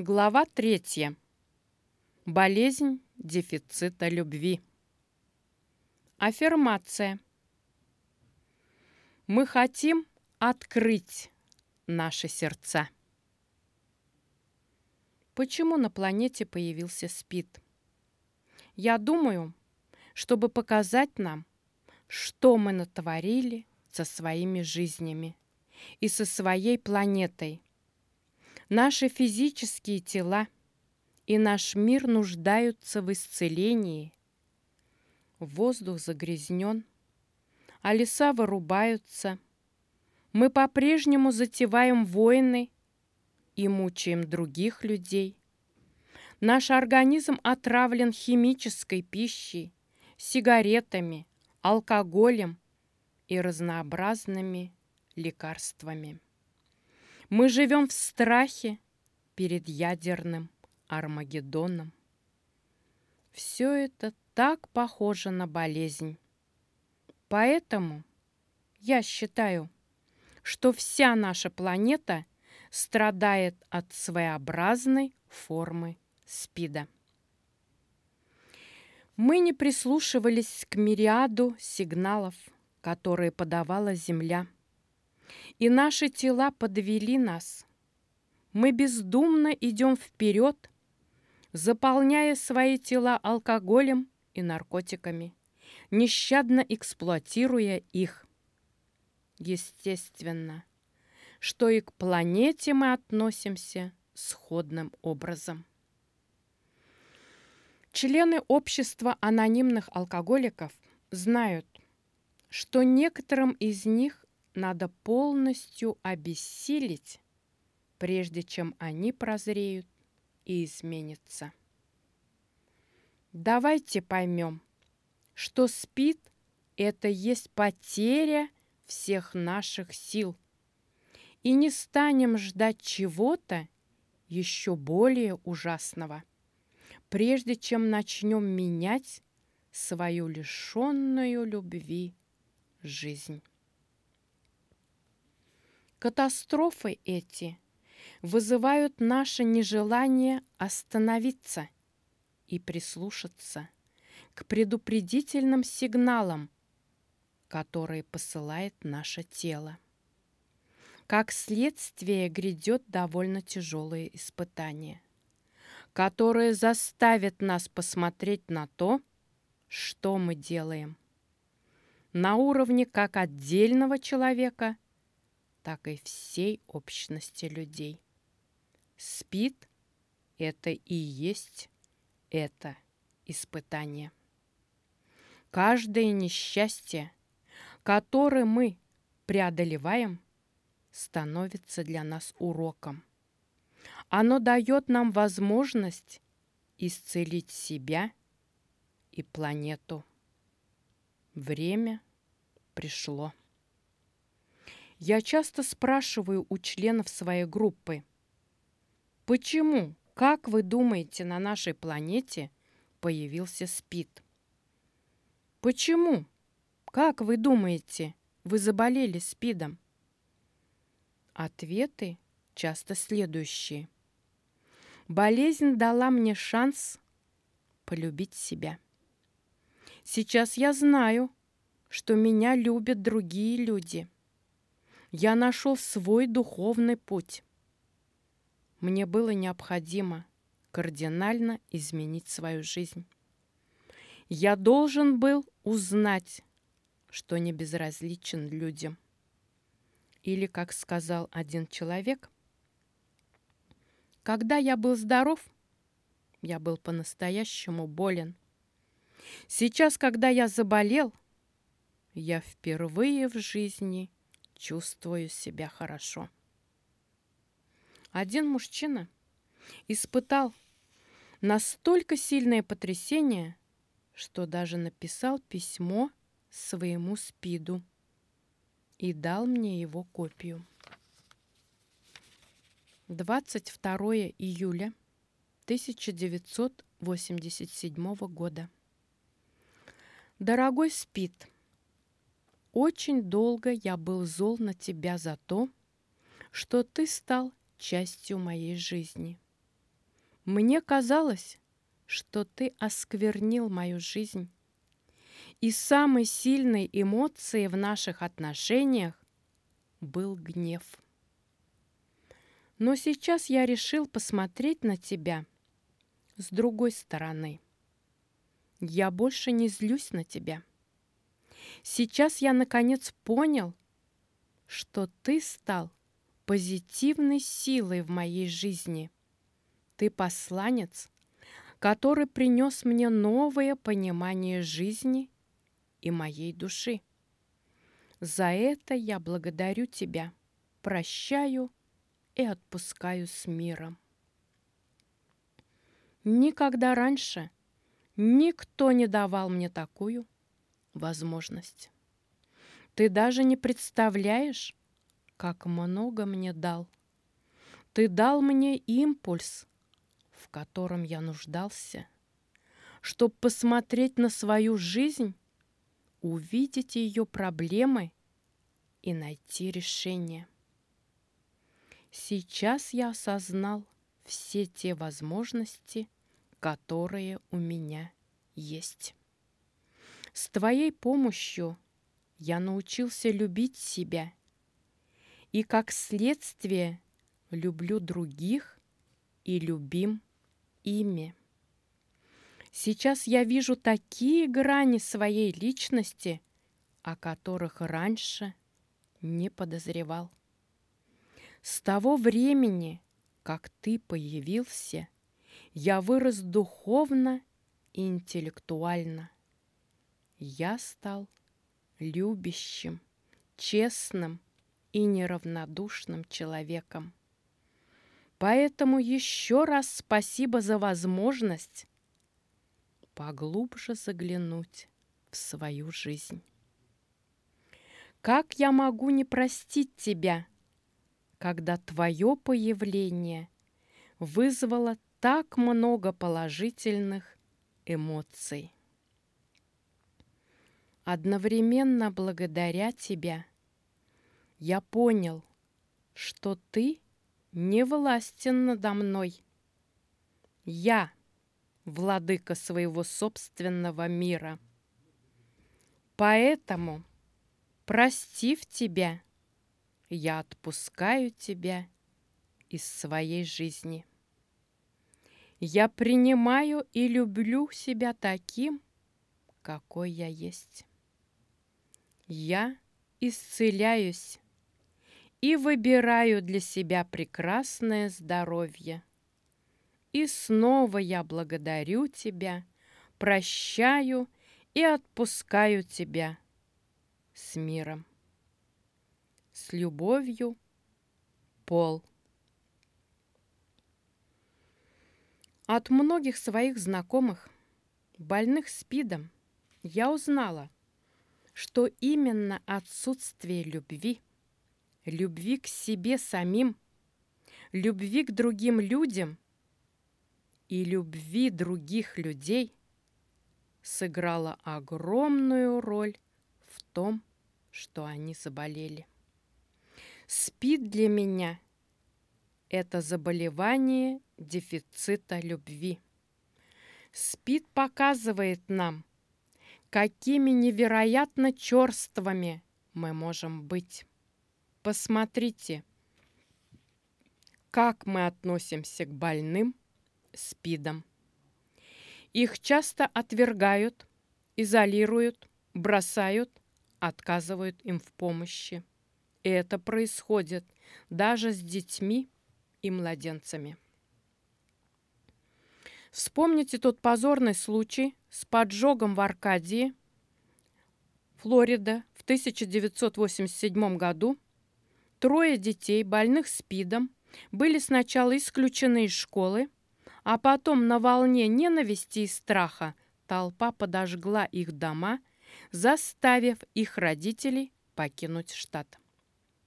Глава третья. Болезнь дефицита любви. Аффирмация. Мы хотим открыть наши сердца. Почему на планете появился СПИД? Я думаю, чтобы показать нам, что мы натворили со своими жизнями и со своей планетой – Наши физические тела и наш мир нуждаются в исцелении. Воздух загрязнен, а леса вырубаются. Мы по-прежнему затеваем войны и мучаем других людей. Наш организм отравлен химической пищей, сигаретами, алкоголем и разнообразными лекарствами. Мы живем в страхе перед ядерным Армагеддоном. Все это так похоже на болезнь. Поэтому я считаю, что вся наша планета страдает от своеобразной формы СПИДа. Мы не прислушивались к мириаду сигналов, которые подавала Земля – и наши тела подвели нас. Мы бездумно идем вперед, заполняя свои тела алкоголем и наркотиками, нещадно эксплуатируя их. Естественно, что и к планете мы относимся сходным образом. Члены общества анонимных алкоголиков знают, что некоторым из них надо полностью обессилить, прежде чем они прозреют и изменятся. Давайте поймем, что спит – это есть потеря всех наших сил, и не станем ждать чего-то еще более ужасного, прежде чем начнем менять свою лишенную любви жизнь. Катастрофы эти вызывают наше нежелание остановиться и прислушаться к предупредительным сигналам, которые посылает наше тело. Как следствие грядет довольно тяжелое испытание, которое заставит нас посмотреть на то, что мы делаем. На уровне как отдельного человека – так и всей общности людей. Спит – это и есть это испытание. Каждое несчастье, которое мы преодолеваем, становится для нас уроком. Оно дает нам возможность исцелить себя и планету. Время пришло. Я часто спрашиваю у членов своей группы, почему, как вы думаете, на нашей планете появился СПИД? Почему, как вы думаете, вы заболели СПИДом? Ответы часто следующие. Болезнь дала мне шанс полюбить себя. Сейчас я знаю, что меня любят другие люди – я нашел свой духовный путь. Мне было необходимо кардинально изменить свою жизнь. Я должен был узнать, что не безразличен людям. Или, как сказал один человек, когда я был здоров, я был по-настоящему болен. Сейчас, когда я заболел, я впервые в жизни чувствую себя хорошо. Один мужчина испытал настолько сильное потрясение, что даже написал письмо своему спиду и дал мне его копию. 22 июля 1987 года. Дорогой Спид, очень долго я был зол на тебя за то, что ты стал частью моей жизни. Мне казалось, что ты осквернил мою жизнь. И самой сильной эмоцией в наших отношениях был гнев. Но сейчас я решил посмотреть на тебя с другой стороны. Я больше не злюсь на тебя. Сейчас я наконец понял, что ты стал позитивной силой в моей жизни. Ты посланец, который принес мне новое понимание жизни и моей души. За это я благодарю тебя, прощаю и отпускаю с миром. Никогда раньше никто не давал мне такую возможность. Ты даже не представляешь, как много мне дал. Ты дал мне импульс, в котором я нуждался, чтобы посмотреть на свою жизнь, увидеть ее проблемы и найти решение. Сейчас я осознал все те возможности, которые у меня есть. С твоей помощью я научился любить себя и, как следствие, люблю других и любим ими. Сейчас я вижу такие грани своей личности, о которых раньше не подозревал. С того времени, как ты появился, я вырос духовно и интеллектуально. Я стал любящим, честным и неравнодушным человеком. Поэтому еще раз спасибо за возможность поглубже заглянуть в свою жизнь. Как я могу не простить тебя, когда твое появление вызвало так много положительных эмоций? Одновременно благодаря тебя я понял, что ты не властен надо мной. Я владыка своего собственного мира. Поэтому, простив тебя, я отпускаю тебя из своей жизни. Я принимаю и люблю себя таким, какой я есть. Я исцеляюсь и выбираю для себя прекрасное здоровье. И снова я благодарю тебя, прощаю и отпускаю тебя с миром. С любовью, Пол. От многих своих знакомых, больных СПИДом, я узнала – что именно отсутствие любви, любви к себе самим, любви к другим людям и любви других людей сыграло огромную роль в том, что они заболели. СПИД для меня – это заболевание дефицита любви. СПИД показывает нам, какими невероятно черствами мы можем быть. Посмотрите, как мы относимся к больным СПИДом. Их часто отвергают, изолируют, бросают, отказывают им в помощи. И это происходит даже с детьми и младенцами. Вспомните тот позорный случай с поджогом в Аркадии, Флорида, в 1987 году. Трое детей, больных СПИДом, были сначала исключены из школы, а потом на волне ненависти и страха толпа подожгла их дома, заставив их родителей покинуть штат.